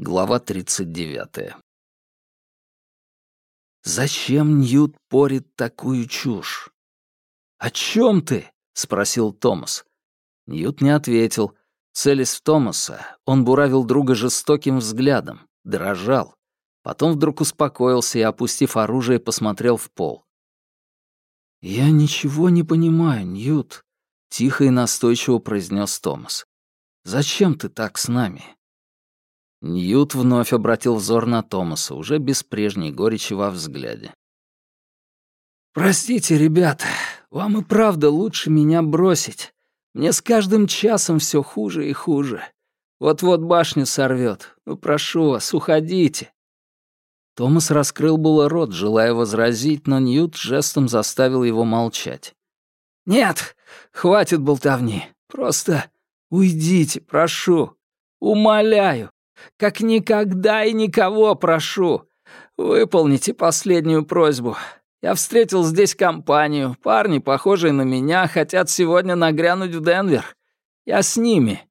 Глава 39. Зачем Ньют порит такую чушь? «О чем ты?» — спросил Томас. Ньют не ответил. Целясь в Томаса, он буравил друга жестоким взглядом, дрожал. Потом вдруг успокоился и, опустив оружие, посмотрел в пол. «Я ничего не понимаю, Ньют», — тихо и настойчиво произнес Томас. «Зачем ты так с нами?» Ньют вновь обратил взор на Томаса, уже без прежней горечи во взгляде. «Простите, ребята, вам и правда лучше меня бросить. Мне с каждым часом все хуже и хуже. Вот-вот башню сорвет. Ну, прошу вас, уходите». Томас раскрыл было рот, желая возразить, но Ньют жестом заставил его молчать. «Нет, хватит болтовни. Просто уйдите, прошу. Умоляю. Как никогда и никого прошу. Выполните последнюю просьбу. Я встретил здесь компанию. Парни, похожие на меня, хотят сегодня нагрянуть в Денвер. Я с ними».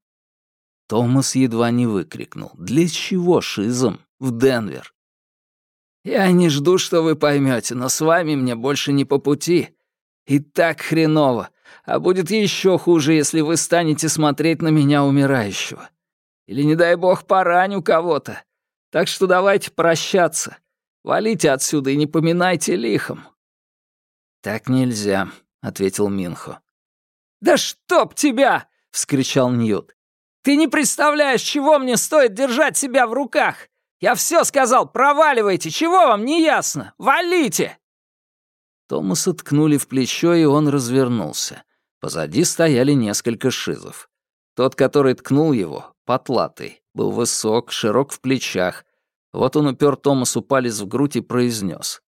Томас едва не выкрикнул. «Для чего шизом в Денвер?» «Я не жду, что вы поймете, но с вами мне больше не по пути. И так хреново. А будет еще хуже, если вы станете смотреть на меня умирающего. Или, не дай бог, пораню кого-то. Так что давайте прощаться. Валите отсюда и не поминайте лихом». «Так нельзя», — ответил Минхо. «Да чтоб тебя!» — вскричал Ньют. «Ты не представляешь, чего мне стоит держать себя в руках! Я все сказал, проваливайте, чего вам не ясно? Валите!» Томаса ткнули в плечо, и он развернулся. Позади стояли несколько шизов. Тот, который ткнул его, потлатый, был высок, широк в плечах. Вот он упер Томасу палец в грудь и произнес: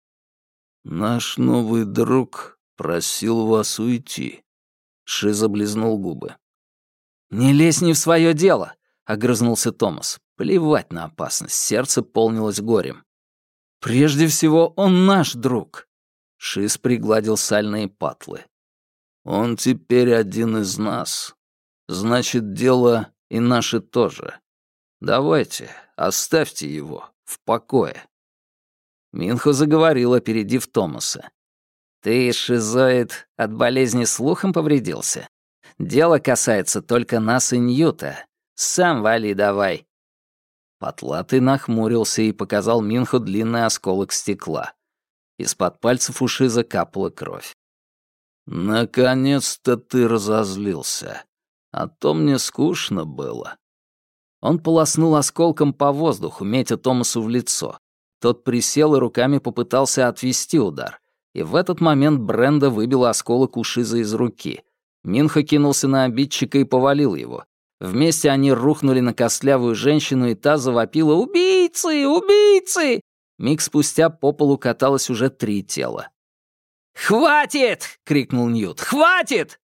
«Наш новый друг просил вас уйти». Шиза облизнул губы. «Не лезь не в свое дело», — огрызнулся Томас. Плевать на опасность, сердце полнилось горем. «Прежде всего, он наш друг». Шиз пригладил сальные патлы. «Он теперь один из нас. Значит, дело и наше тоже. Давайте, оставьте его в покое». Минхо заговорил, опередив Томаса. «Ты, шизоид, от болезни слухом повредился? Дело касается только нас и Ньюта. Сам вали давай». Потлатый нахмурился и показал Минху длинный осколок стекла. Из-под пальцев у Шиза капала кровь. «Наконец-то ты разозлился. А то мне скучно было». Он полоснул осколком по воздуху, метя Томасу в лицо. Тот присел и руками попытался отвести удар. И в этот момент Бренда выбила осколок у Шиза из руки. Минха кинулся на обидчика и повалил его. Вместе они рухнули на костлявую женщину, и та завопила «Убийцы! Убийцы!». Миг спустя по полу каталось уже три тела. «Хватит!» — крикнул Ньют. «Хватит!»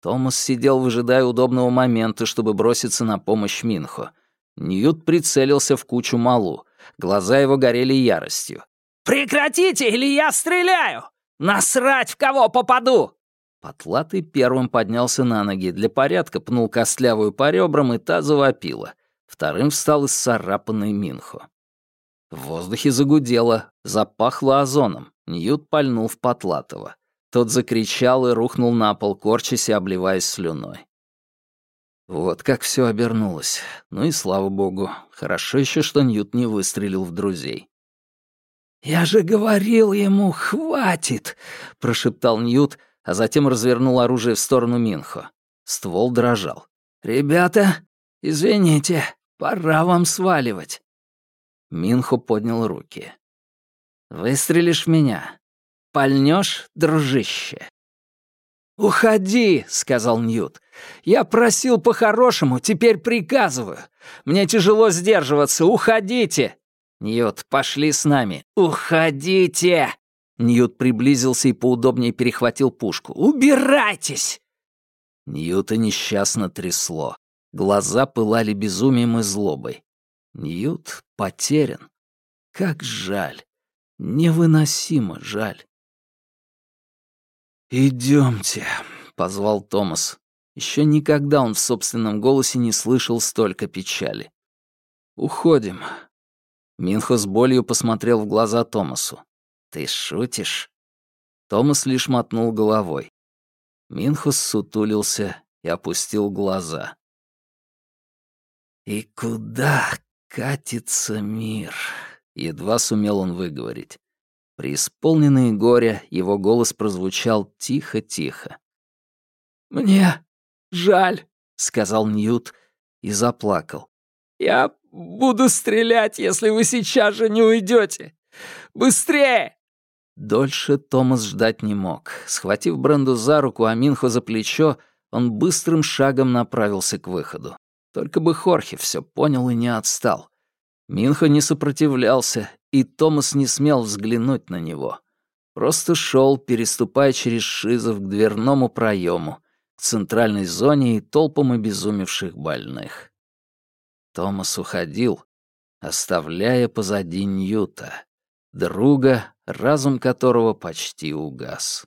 Томас сидел, выжидая удобного момента, чтобы броситься на помощь Минхо. Ньют прицелился в кучу малу. Глаза его горели яростью. «Прекратите, или я стреляю! Насрать, в кого попаду!» Потлатый первым поднялся на ноги, для порядка пнул костлявую по ребрам, и та завопила. Вторым встал из царапанной Минхо. В воздухе загудело, запахло озоном. Ньют пальнул в Потлатова. Тот закричал и рухнул на пол, корчась и обливаясь слюной. Вот как все обернулось. Ну и слава богу. Хорошо еще, что Ньют не выстрелил в друзей. «Я же говорил ему, хватит!» — прошептал Ньют, а затем развернул оружие в сторону Минхо. Ствол дрожал. «Ребята, извините, пора вам сваливать». Минхо поднял руки. «Выстрелишь в меня? Пальнешь, дружище?» «Уходи», — сказал Ньют. «Я просил по-хорошему, теперь приказываю. Мне тяжело сдерживаться, уходите!» «Ньют, пошли с нами. Уходите!» Ньют приблизился и поудобнее перехватил пушку. «Убирайтесь!» Ньюта несчастно трясло. Глаза пылали безумием и злобой. Ньют потерян. Как жаль. Невыносимо жаль. «Идемте», — позвал Томас. Еще никогда он в собственном голосе не слышал столько печали. «Уходим». Минхо с болью посмотрел в глаза Томасу. «Ты шутишь?» Томас лишь мотнул головой. Минхус сутулился и опустил глаза. «И куда катится мир?» — едва сумел он выговорить. Преисполненный горя, его голос прозвучал тихо-тихо. «Мне жаль», — сказал Ньют и заплакал. «Я буду стрелять, если вы сейчас же не уйдете. Быстрее!» Дольше Томас ждать не мог. Схватив Бренду за руку, а Минхо за плечо, он быстрым шагом направился к выходу. Только бы Хорхе все понял и не отстал. Минхо не сопротивлялся, и Томас не смел взглянуть на него. Просто шел, переступая через шизов к дверному проему, к центральной зоне и толпам обезумевших больных. Томас уходил, оставляя позади Ньюта друга, разум которого почти угас.